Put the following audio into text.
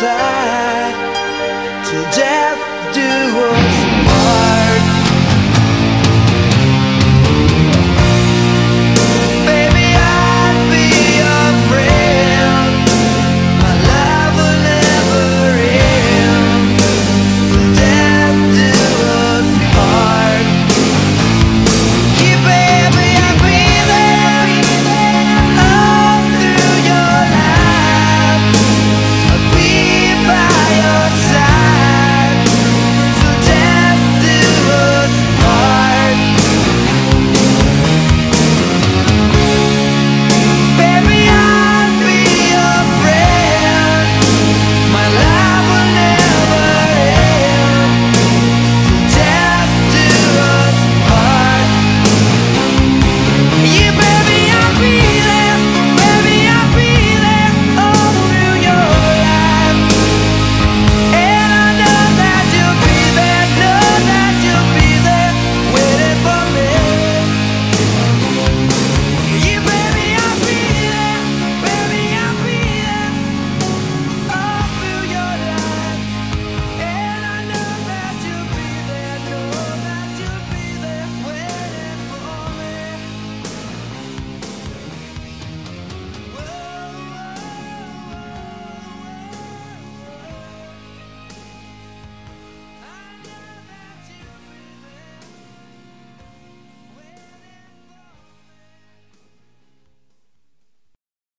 side. Till death do us